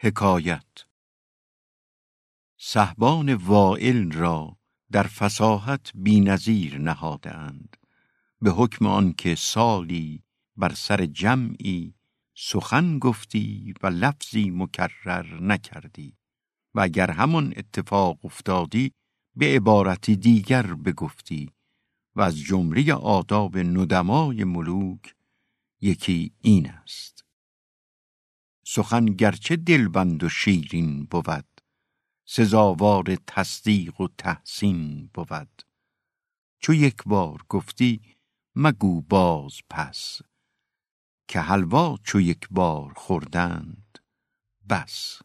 حکایت. صحبان وائل را در فصاحت بینظیر نهاده اند به حکم آنکه سالی بر سر جمعی سخن گفتی و لفظی مکرر نکردی. و اگر همان اتفاق افتادی به عبارتی دیگر بگفتی و از جمله آداب ندمای ملوک یکی این است سخن گرچه دلبند و شیرین بود سزاوار تصدیق و تحسین بود. چو یک بار گفتی مگو باز پس. که حلوا چو یک بار خوردند بس.